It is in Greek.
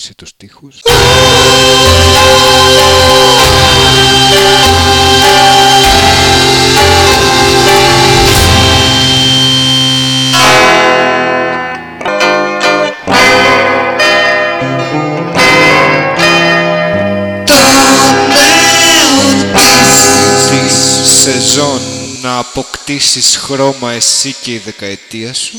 αφήσει τους στίχους. σεζόν να αποκτήσεις χρώμα εσύ και η δεκαετία σου